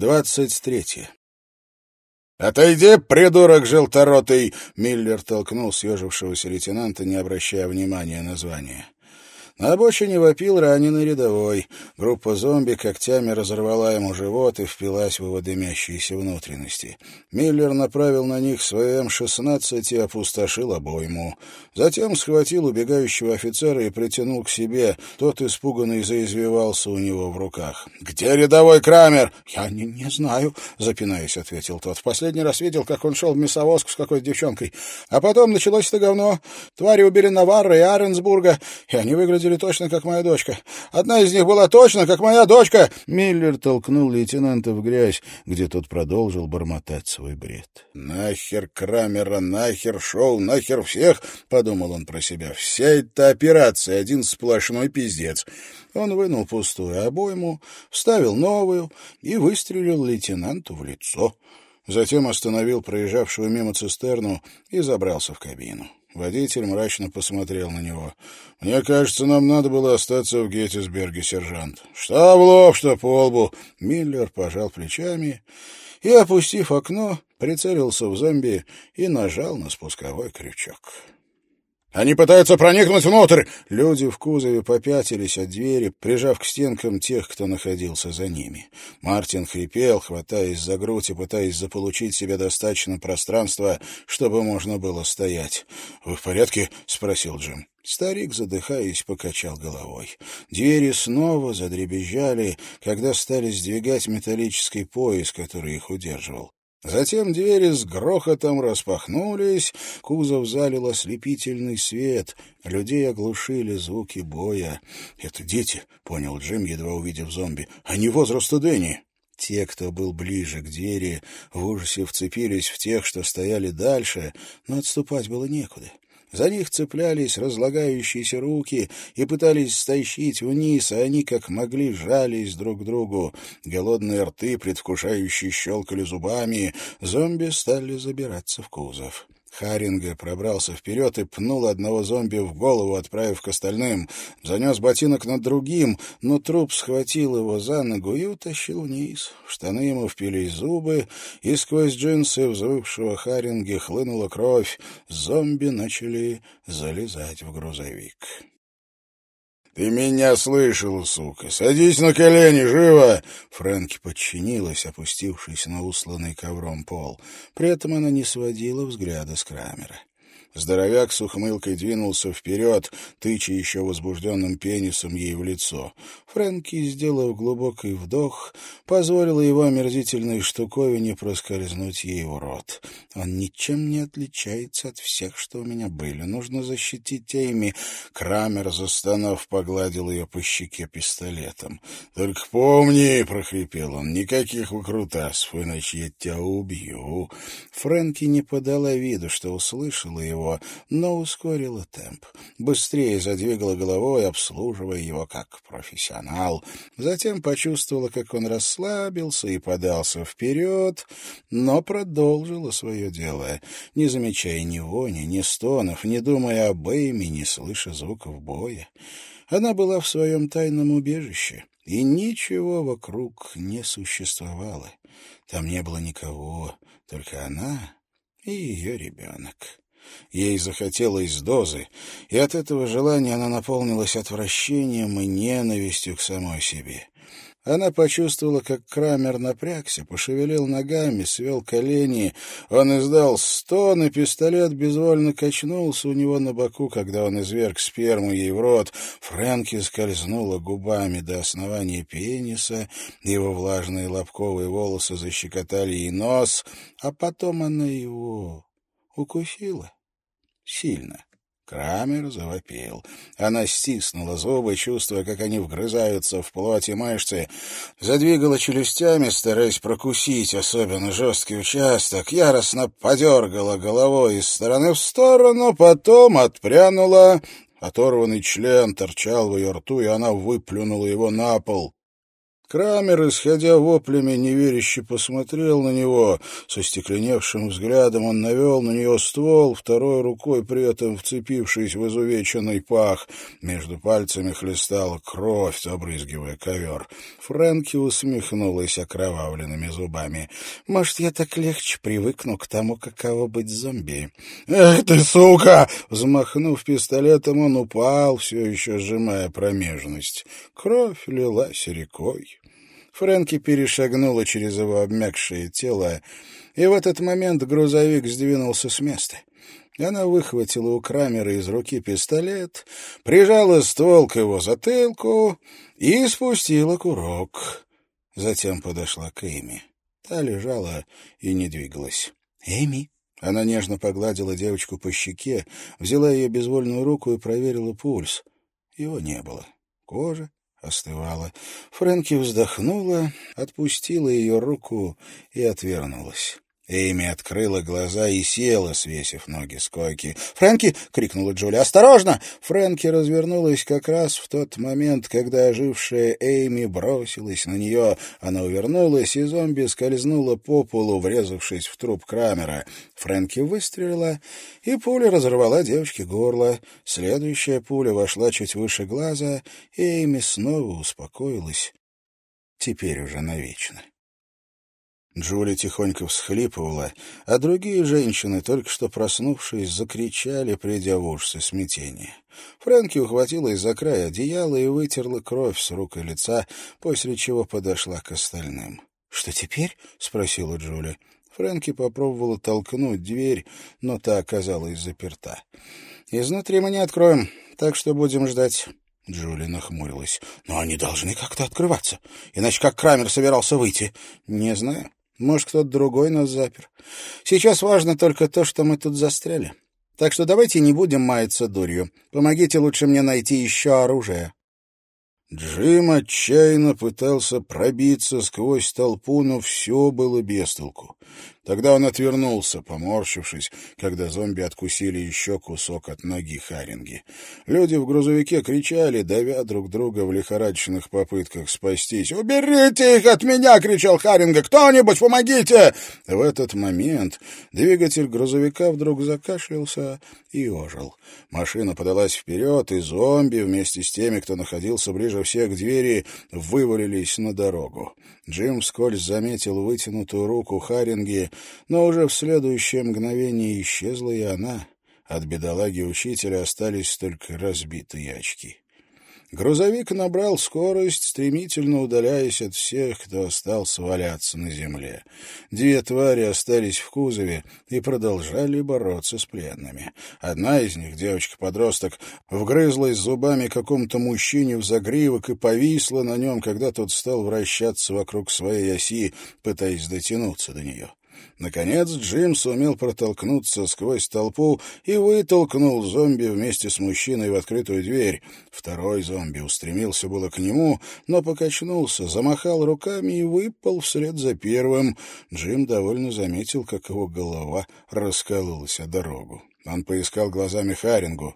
Двадцать третье. «Отойди, придурок желторотый!» — Миллер толкнул съежившегося лейтенанта, не обращая внимания на звание. На обочине вопил раненый рядовой. Группа зомби когтями разорвала ему живот и впилась в его дымящиеся внутренности. Миллер направил на них свой М-16 и опустошил обойму. Затем схватил убегающего офицера и притянул к себе. Тот испуганный заизвивался у него в руках. «Где рядовой Крамер?» «Я не, не знаю», — запинаясь, ответил тот. «В последний раз видел, как он шел в мясовозку с какой-то девчонкой. А потом началось это говно. Твари убили Наварра и Аренсбурга, и они выглядели выглядели точно как моя дочка. Одна из них была точно как моя дочка!» Миллер толкнул лейтенанта в грязь, где тот продолжил бормотать свой бред. «Нахер Крамера, нахер шоу, нахер всех!» — подумал он про себя. «Вся эта операция — один сплошной пиздец». Он вынул пустую обойму, вставил новую и выстрелил лейтенанту в лицо. Затем остановил проезжавшую мимо цистерну и забрался в кабину. Водитель мрачно посмотрел на него. «Мне кажется, нам надо было остаться в Геттисберге, сержант». «Что в лоб, что по лбу!» Миллер пожал плечами и, опустив окно, прицелился в зомби и нажал на спусковой крючок. Они пытаются проникнуть внутрь!» Люди в кузове попятились от двери, прижав к стенкам тех, кто находился за ними. Мартин хрипел, хватаясь за грудь и пытаясь заполучить себе достаточно пространства, чтобы можно было стоять. «Вы в порядке?» — спросил Джим. Старик, задыхаясь, покачал головой. Двери снова задребезжали, когда стали сдвигать металлический пояс, который их удерживал. Затем двери с грохотом распахнулись, кузов залил ослепительный свет, людей оглушили звуки боя. «Это дети», — понял Джим, едва увидев зомби, — «они возраста Дэнни». Те, кто был ближе к двери, в ужасе вцепились в тех, что стояли дальше, но отступать было некуда. За них цеплялись разлагающиеся руки и пытались стащить вниз, а они как могли жались друг к другу. Голодные рты, предвкушающие, щелкали зубами. Зомби стали забираться в кузов. Харинга пробрался вперед и пнул одного зомби в голову, отправив к остальным. Занес ботинок над другим, но труп схватил его за ногу и утащил вниз. В штаны ему впились зубы, и сквозь джинсы взвывшего Харинги хлынула кровь. Зомби начали залезать в грузовик. «Ты меня слышал, сука! Садись на колени, живо!» Фрэнки подчинилась, опустившись на усланный ковром пол. При этом она не сводила взгляда с Крамера. Здоровяк с ухмылкой двинулся вперед, тыча еще возбужденным пенисом ей в лицо. Фрэнки, сделав глубокий вдох, позволила его омерзительной штуковине проскользнуть ей в рот. «Он ничем не отличается от всех, что у меня были. Нужно защитить Эйми». Крамер, застонав, погладил ее по щеке пистолетом. «Только помни», — прохрипел он, — «никаких выкрутасов, иначе я тебя убью». Фрэнки не подала виду, что услышала его, его, но ускорила темп. Быстрее задвигала головой, обслуживая его как профессионал. Затем почувствовала, как он расслабился и подался вперед, но продолжила свое дело, не замечая ни вони, ни стонов, не думая об Эйме, не слыша звуков боя. Она была в своем тайном убежище, и ничего вокруг не существовало. Там не было никого, только она и ее ребенок. Ей захотелось дозы, и от этого желания она наполнилась отвращением и ненавистью к самой себе. Она почувствовала, как Крамер напрягся, пошевелил ногами, свел колени. Он издал стон, и пистолет безвольно качнулся у него на боку, когда он изверг сперму ей в рот. Фрэнки скользнула губами до основания пениса, его влажные лобковые волосы защекотали ей нос, а потом она его укусила сильно. Крамер завопил. Она стиснула зубы, чувствуя, как они вгрызаются в плоть и мышцы. Задвигала челюстями, стараясь прокусить особенно жесткий участок. Яростно подергала головой из стороны в сторону, потом отпрянула. Оторванный член торчал в ее рту, и она выплюнула его на пол. Крамер, исходя воплями, неверяще посмотрел на него. Со стекленевшим взглядом он навел на нее ствол, второй рукой при этом вцепившись в изувеченный пах. Между пальцами хлестала кровь, забрызгивая ковер. Фрэнки усмехнулась окровавленными зубами. «Может, я так легче привыкну к тому, каково быть зомби?» «Эх ты, сука!» Взмахнув пистолетом, он упал, все еще сжимая промежность. Кровь лилась рекой. Фрэнки перешагнула через его обмякшее тело, и в этот момент грузовик сдвинулся с места. Она выхватила у Крамера из руки пистолет, прижала ствол к его затылку и спустила курок. Затем подошла к Эми. Та лежала и не двигалась. «Эми!» Она нежно погладила девочку по щеке, взяла ее безвольную руку и проверила пульс. Его не было. Кожа остывала. Фрэнки вздохнула, отпустила ее руку и отвернулась. Эйми открыла глаза и села, свесив ноги с койки. «Фрэнки!» — крикнула Джули. «Осторожно!» Фрэнки развернулась как раз в тот момент, когда ожившая Эйми бросилась на нее. Она увернулась, и зомби скользнула по полу, врезавшись в труп Крамера. Фрэнки выстрелила, и пуля разорвала девочке горло. Следующая пуля вошла чуть выше глаза, и Эйми снова успокоилась. Теперь уже навечно. Джули тихонько всхлипывала, а другие женщины, только что проснувшись, закричали, придя в ужас и смятение. Фрэнки ухватила из-за края одеяла и вытерла кровь с рук и лица, после чего подошла к остальным. — Что теперь? — спросила Джули. Фрэнки попробовала толкнуть дверь, но та оказалась заперта. — Изнутри мы не откроем, так что будем ждать. Джули нахмурилась. «Но они должны как-то открываться. Иначе как Крамер собирался выйти?» «Не знаю. Может, кто-то другой нас запер. Сейчас важно только то, что мы тут застряли. Так что давайте не будем маяться дурью. Помогите лучше мне найти еще оружие. Джим отчаянно пытался пробиться сквозь толпу, но все было без толку. Тогда он отвернулся, поморщившись, когда зомби откусили еще кусок от ноги Харинги. Люди в грузовике кричали, давя друг друга в лихорадочных попытках спастись. «Уберите их от меня!» — кричал Харинга. «Кто-нибудь, помогите!» В этот момент двигатель грузовика вдруг закашлялся и ожил. Машина подалась вперед, и зомби вместе с теми, кто находился ближе всех к двери, вывалились на дорогу. Джим вскользь заметил вытянутую руку Харинги, но уже в следующее мгновение исчезла и она. От бедолаги учителя остались только разбитые очки. Грузовик набрал скорость, стремительно удаляясь от всех, кто остался валяться на земле. Две твари остались в кузове и продолжали бороться с пленными. Одна из них, девочка-подросток, вгрызлась зубами какому-то мужчине в загривок и повисла на нем, когда тот стал вращаться вокруг своей оси, пытаясь дотянуться до нее. Наконец Джим сумел протолкнуться сквозь толпу и вытолкнул зомби вместе с мужчиной в открытую дверь. Второй зомби устремился было к нему, но покачнулся, замахал руками и выпал вслед за первым. Джим довольно заметил, как его голова раскололась о дорогу. Он поискал глазами Харингу,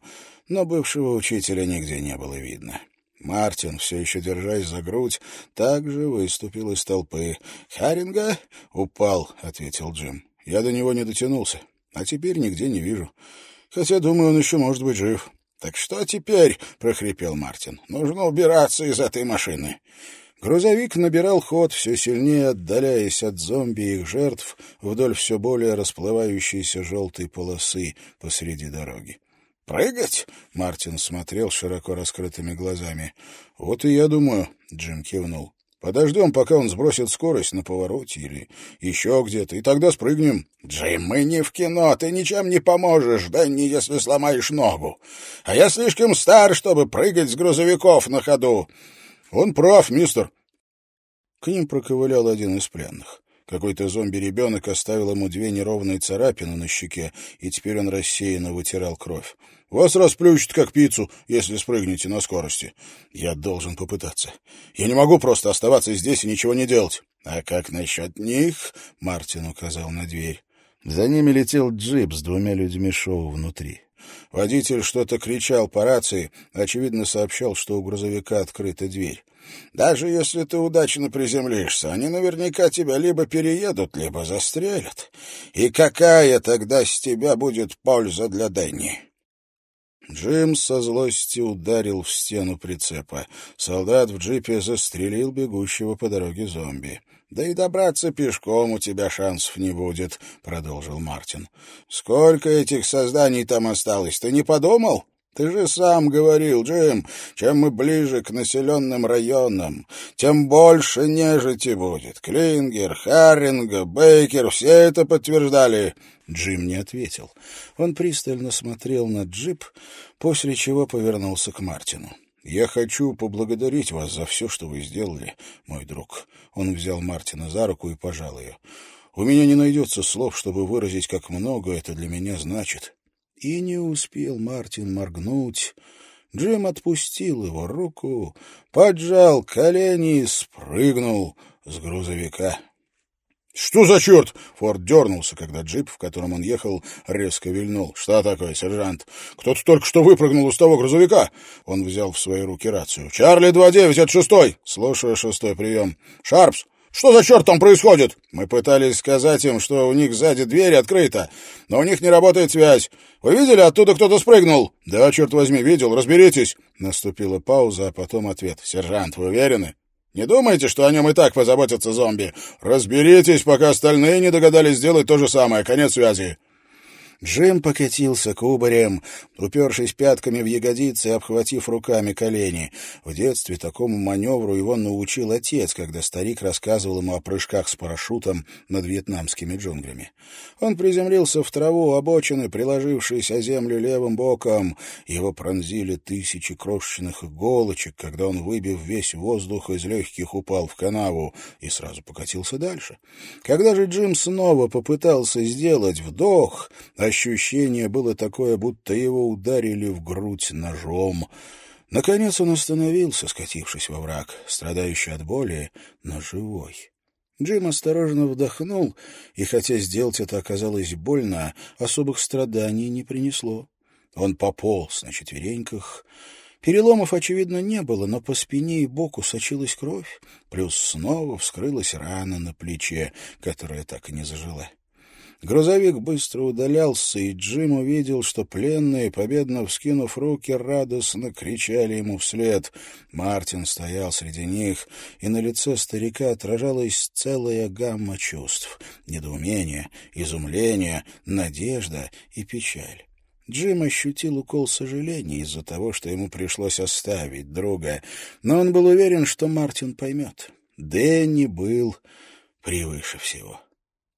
но бывшего учителя нигде не было видно. Мартин, все еще держась за грудь, также выступил из толпы. «Харинга?» «Упал», — ответил Джим. «Я до него не дотянулся, а теперь нигде не вижу. Хотя, думаю, он еще может быть жив». «Так что теперь?» — прохрипел Мартин. «Нужно убираться из этой машины». Грузовик набирал ход, все сильнее отдаляясь от зомби и их жертв вдоль все более расплывающейся желтой полосы посреди дороги. «Прыгать?» — Мартин смотрел широко раскрытыми глазами. «Вот и я думаю», — Джим кивнул. «Подождем, пока он сбросит скорость на повороте или еще где-то, и тогда спрыгнем». «Джим, мы не в кино, ты ничем не поможешь, да не если сломаешь ногу. А я слишком стар, чтобы прыгать с грузовиков на ходу». «Он прав, мистер». К ним проковылял один из пленных. Какой-то зомби-ребенок оставил ему две неровные царапины на щеке, и теперь он рассеянно вытирал кровь. «Вас расплющит, как пиццу, если спрыгнете на скорости. Я должен попытаться. Я не могу просто оставаться здесь и ничего не делать». «А как насчет них?» — Мартин указал на дверь. За ними летел джип с двумя людьми шоу внутри. Водитель что-то кричал по рации, очевидно сообщал, что у грузовика открыта дверь. Даже если ты удачно приземлишься, они наверняка тебя либо переедут, либо застрелят. И какая тогда с тебя будет польза для Дэнни? Джим со злости ударил в стену прицепа. Солдат в джипе застрелил бегущего по дороге зомби. «Да и добраться пешком у тебя шансов не будет», — продолжил Мартин. «Сколько этих созданий там осталось, ты не подумал?» Ты же сам говорил, Джим, чем мы ближе к населенным районам, тем больше нежити будет. Клингер, Харринга, Бейкер — все это подтверждали. Джим не ответил. Он пристально смотрел на джип, после чего повернулся к Мартину. «Я хочу поблагодарить вас за все, что вы сделали, мой друг». Он взял Мартина за руку и пожал ее. «У меня не найдется слов, чтобы выразить, как много это для меня значит». И не успел Мартин моргнуть. Джим отпустил его руку, поджал колени и спрыгнул с грузовика. «Что за черт?» — Форд дернулся, когда джип, в котором он ехал, резко вильнул. «Что такое, сержант? Кто-то только что выпрыгнул из того грузовика!» Он взял в свои руки рацию. «Чарли 2-9, это шестой!» «Слушаю шестой прием. Шарпс, что за черт там происходит?» Мы пытались сказать им, что у них сзади дверь открыта, но у них не работает связь. Вы видели, оттуда кто-то спрыгнул? Да, черт возьми, видел, разберитесь. Наступила пауза, а потом ответ. Сержант, вы уверены? Не думайте, что о нем и так позаботятся зомби. Разберитесь, пока остальные не догадались сделать то же самое. Конец связи. Джим покатился кубарем, упершись пятками в ягодицы и обхватив руками колени. В детстве такому маневру его научил отец, когда старик рассказывал ему о прыжках с парашютом над вьетнамскими джунглями. Он приземлился в траву обочины, приложившись о землю левым боком. Его пронзили тысячи крошечных иголочек, когда он, выбив весь воздух из легких, упал в канаву и сразу покатился дальше. Когда же Джим снова попытался сделать вдох, Ощущение было такое, будто его ударили в грудь ножом. Наконец он остановился, скатившись во враг, страдающий от боли, но живой. Джим осторожно вдохнул, и хотя сделать это оказалось больно, особых страданий не принесло. Он пополз на четвереньках. Переломов, очевидно, не было, но по спине и боку сочилась кровь, плюс снова вскрылась рана на плече, которая так и не зажила. Грузовик быстро удалялся, и Джим увидел, что пленные, победно вскинув руки, радостно кричали ему вслед. Мартин стоял среди них, и на лице старика отражалась целая гамма чувств — недоумение, изумление, надежда и печаль. Джим ощутил укол сожаления из-за того, что ему пришлось оставить друга, но он был уверен, что Мартин поймет. Дэнни был превыше всего.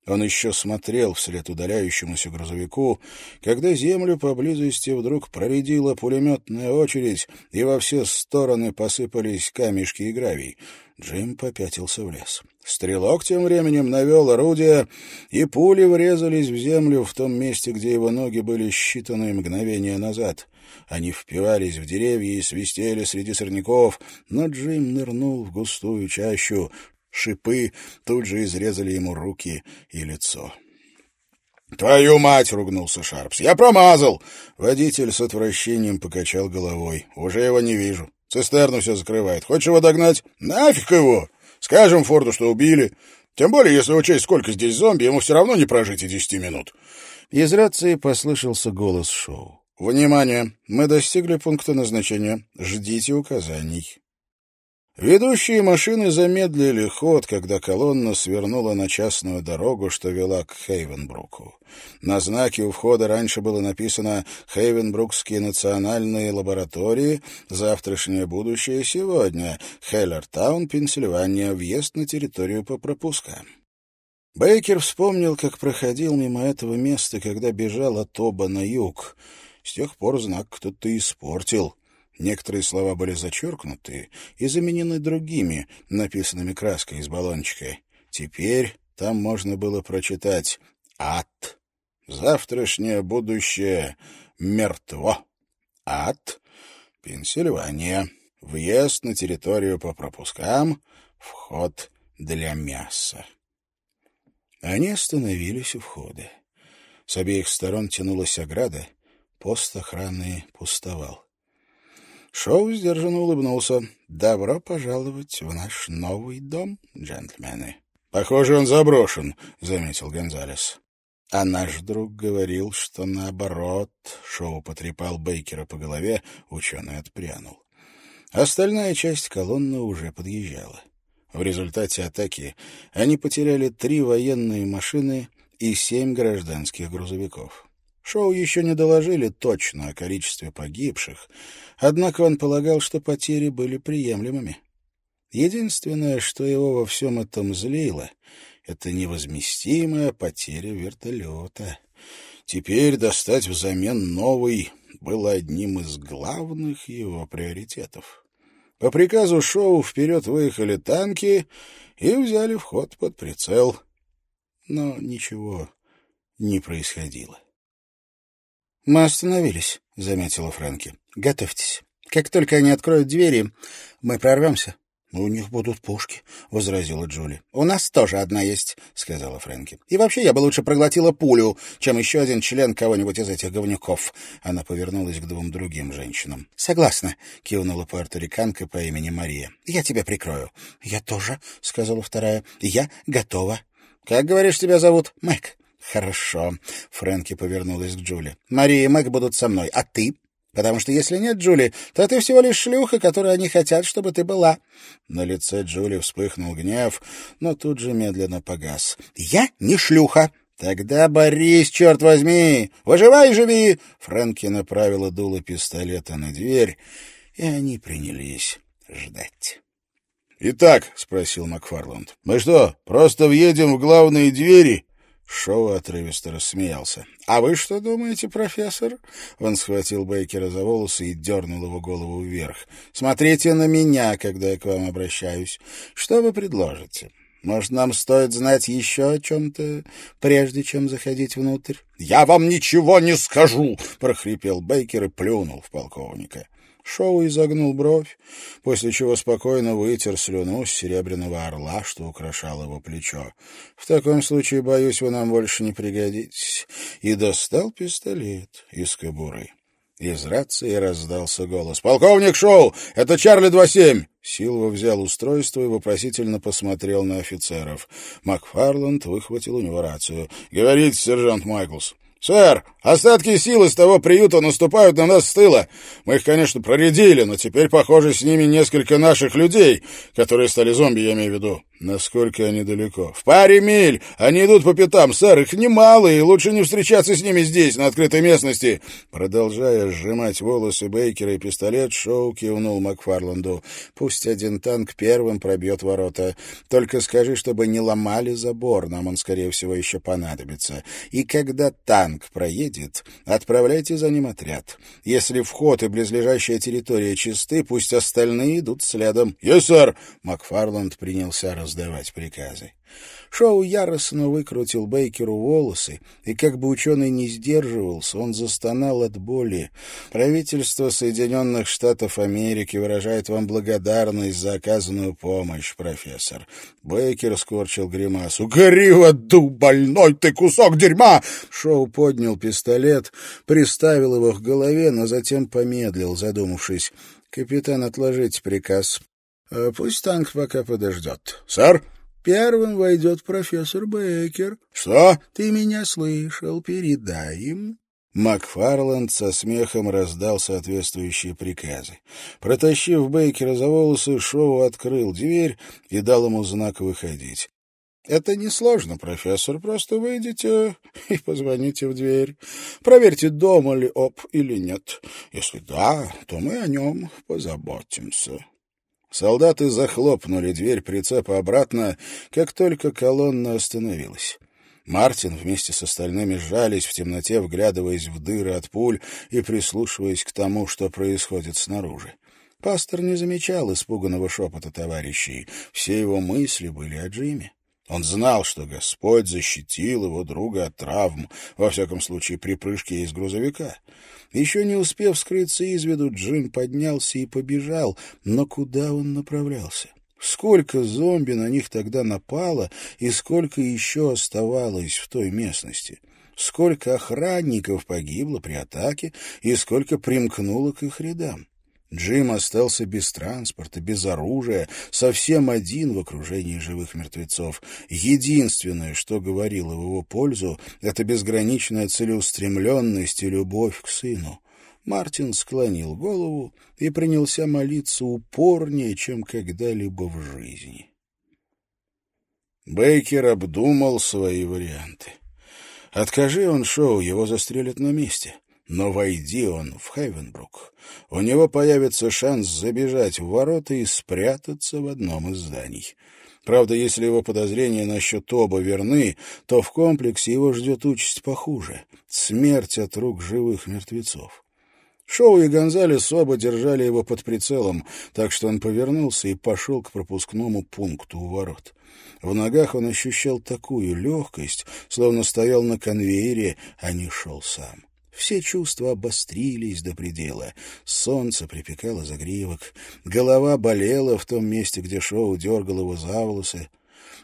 Он еще смотрел вслед удаляющемуся грузовику, когда землю поблизости вдруг проредила пулеметная очередь, и во все стороны посыпались камешки и гравий. Джим попятился в лес. Стрелок тем временем навел орудие, и пули врезались в землю в том месте, где его ноги были считанные мгновения назад. Они впивались в деревья и свистели среди сорняков, но Джим нырнул в густую чащу, Шипы тут же изрезали ему руки и лицо. «Твою мать!» — ругнулся Шарпс. «Я промазал!» Водитель с отвращением покачал головой. «Уже его не вижу. Цистерну все закрывает. Хочешь его догнать? Нафиг его! Скажем Форду, что убили. Тем более, если учесть, сколько здесь зомби, ему все равно не прожить и десяти минут». Из рации послышался голос шоу. «Внимание! Мы достигли пункта назначения. Ждите указаний». Ведущие машины замедлили ход, когда колонна свернула на частную дорогу, что вела к Хейвенбруку. На знаке у входа раньше было написано «Хейвенбрукские национальные лаборатории. Завтрашнее будущее сегодня. Хеллертаун, Пенсильвания. Въезд на территорию по пропускам». Бейкер вспомнил, как проходил мимо этого места, когда бежал от Оба на юг. С тех пор знак кто-то испортил. Некоторые слова были зачеркнуты и заменены другими, написанными краской из баллончика. Теперь там можно было прочитать «Ад». Завтрашнее будущее мертво. Ад. Пенсильвания. Въезд на территорию по пропускам. Вход для мяса. Они остановились у входа. С обеих сторон тянулась ограда, Пост охраны пустовал. Шоу сдержанно улыбнулся. «Добро пожаловать в наш новый дом, джентльмены». «Похоже, он заброшен», — заметил Гонзалес. А наш друг говорил, что наоборот. Шоу потрепал Бейкера по голове, ученый отпрянул. Остальная часть колонны уже подъезжала. В результате атаки они потеряли три военные машины и семь гражданских грузовиков. Шоу еще не доложили точно о количестве погибших, однако он полагал, что потери были приемлемыми. Единственное, что его во всем этом злило, это невозместимая потеря вертолета. Теперь достать взамен новый было одним из главных его приоритетов. По приказу Шоу вперед выехали танки и взяли вход под прицел. Но ничего не происходило. «Мы остановились», — заметила Фрэнки. «Готовьтесь. Как только они откроют двери, мы прорвемся». «У них будут пушки», — возразила Джули. «У нас тоже одна есть», — сказала Фрэнки. «И вообще я бы лучше проглотила пулю, чем еще один член кого-нибудь из этих говнюков». Она повернулась к двум другим женщинам. «Согласна», — кивнула пуэрториканка по имени Мария. «Я тебя прикрою». «Я тоже», — сказала вторая. «Я готова». «Как, говоришь, тебя зовут?» «Мэг». «Хорошо», — Фрэнки повернулась к Джули. «Мария и Мэг будут со мной, а ты?» Потому что если нет, Джули, то ты всего лишь шлюха, которой они хотят, чтобы ты была. На лице Джули вспыхнул гнев, но тут же медленно погас. «Я не шлюха!» «Тогда борись, черт возьми! Выживай, живи!» Фрэнки направила дуло пистолета на дверь, и они принялись ждать. «Итак», — спросил Макфарланд, — «мы что, просто въедем в главные двери Шоу отрывисто рассмеялся. «А вы что думаете, профессор?» Он схватил Бейкера за волосы и дернул его голову вверх. «Смотрите на меня, когда я к вам обращаюсь. Что вы предложите? Может, нам стоит знать еще о чем-то, прежде чем заходить внутрь?» «Я вам ничего не скажу!» — прохрипел Бейкер и плюнул в полковника. Шоу изогнул бровь, после чего спокойно вытер слюну с серебряного орла, что украшал его плечо. «В таком случае, боюсь, вы нам больше не пригодитесь». И достал пистолет из кобуры. Из рации раздался голос. «Полковник Шоу! Это Чарли 2-7!» Силва взял устройство и вопросительно посмотрел на офицеров. Макфарланд выхватил у него рацию. «Говорите, сержант Майклс». «Сэр, остатки сил из того приюта наступают на нас с тыла. Мы их, конечно, проредили, но теперь, похоже, с ними несколько наших людей, которые стали зомби, я имею в виду. Насколько они далеко? В паре миль. Они идут по пятам, сэр. Их немало, и лучше не встречаться с ними здесь, на открытой местности. Продолжая сжимать волосы Бейкера и пистолет, Шоу кивнул Макфарланду. Пусть один танк первым пробьет ворота. Только скажи, чтобы не ломали забор. Нам он, скорее всего, еще понадобится. И когда танк проедет, отправляйте за ним отряд. Если вход и близлежащая территория чисты, пусть остальные идут следом. — Есть, сэр! Макфарланд принялся раздавать приказы. Шоу яростно выкрутил Бейкеру волосы, и как бы ученый не сдерживался, он застонал от боли. «Правительство Соединенных Штатов Америки выражает вам благодарность за оказанную помощь, профессор». Бейкер скорчил гримасу. «Гори в аду, больной ты кусок дерьма!» Шоу поднял пистолет, приставил его к голове, но затем помедлил, задумавшись. «Капитан, отложите приказ. Э, пусть танк пока подождет. — Сэр? — Первым войдет профессор Бейкер. — Что? — Ты меня слышал. Передай им. Макфарланд со смехом раздал соответствующие приказы. Протащив Бейкера за волосы, Шоу открыл дверь и дал ему знак выходить. «Это несложно, профессор. Просто выйдите и позвоните в дверь. Проверьте, дома ли Оп или нет. Если да, то мы о нем позаботимся». Солдаты захлопнули дверь прицепа обратно, как только колонна остановилась. Мартин вместе с остальными сжались в темноте, вглядываясь в дыры от пуль и прислушиваясь к тому, что происходит снаружи. Пастор не замечал испуганного шепота товарищей. Все его мысли были о Джиме. Он знал, что Господь защитил его друга от травм, во всяком случае при прыжке из грузовика. Еще не успев скрыться из виду, Джим поднялся и побежал, но куда он направлялся? Сколько зомби на них тогда напало и сколько еще оставалось в той местности? сколько охранников погибло при атаке и сколько примкнуло к их рядам. Джим остался без транспорта, без оружия, совсем один в окружении живых мертвецов. Единственное, что говорило в его пользу, это безграничная целеустремленность и любовь к сыну. Мартин склонил голову и принялся молиться упорнее, чем когда-либо в жизни. Бейкер обдумал свои варианты. Откажи он шоу, его застрелят на месте. Но войди он в Хейвенбрук, у него появится шанс забежать в ворота и спрятаться в одном из зданий. Правда, если его подозрения насчет оба верны, то в комплексе его ждет участь похуже — смерть от рук живых мертвецов. Шоу и Гонзалес оба держали его под прицелом, так что он повернулся и пошел к пропускному пункту у ворот. В ногах он ощущал такую легкость, словно стоял на конвейере, а не шел сам. Все чувства обострились до предела. Солнце припекало загривок, голова болела в том месте, где Шоу дергал его за волосы.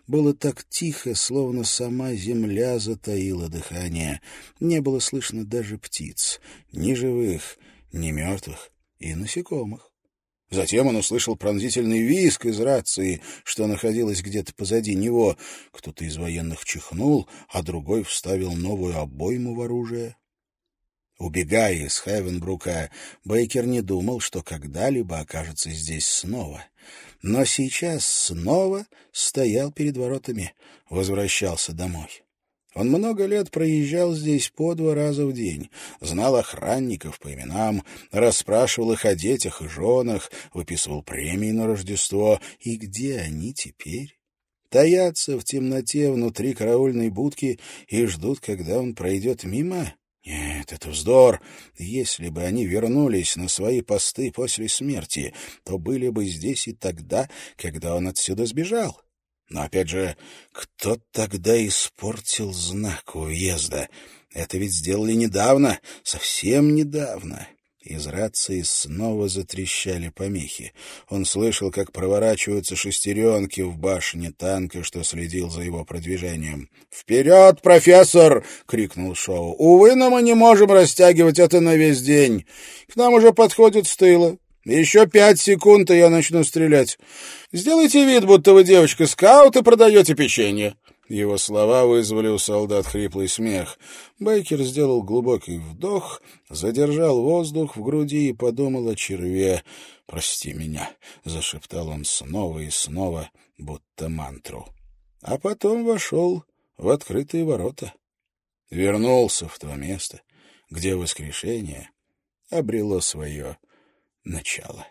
Было так тихо, словно сама земля затаила дыхание. Не было слышно даже птиц, ни живых, ни мертвых и насекомых. Затем он услышал пронзительный визг из рации, что находилась где-то позади него. Кто-то из военных чихнул, а другой вставил новую обойму в оружие. Убегая из Хевенбрука, Бейкер не думал, что когда-либо окажется здесь снова. Но сейчас снова стоял перед воротами, возвращался домой. Он много лет проезжал здесь по два раза в день, знал охранников по именам, расспрашивал их о детях и женах, выписывал премии на Рождество. И где они теперь? Таятся в темноте внутри караульной будки и ждут, когда он пройдет мимо? Нет, это вздор. Если бы они вернулись на свои посты после смерти, то были бы здесь и тогда, когда он отсюда сбежал. Но опять же, кто тогда испортил знак у въезда? Это ведь сделали недавно, совсем недавно. Из рации снова затрещали помехи. Он слышал, как проворачиваются шестеренки в башне танка, что следил за его продвижением. «Вперед, профессор!» — крикнул Шоу. «Увы, но мы не можем растягивать это на весь день. К нам уже подходит с тыла. Еще пять секунд, и я начну стрелять. Сделайте вид, будто вы девочка-скаут и продаете печенье». Его слова вызвали у солдат хриплый смех. Бейкер сделал глубокий вдох, задержал воздух в груди и подумал о черве. «Прости меня», — зашептал он снова и снова, будто мантру. А потом вошел в открытые ворота. Вернулся в то место, где воскрешение обрело свое начало.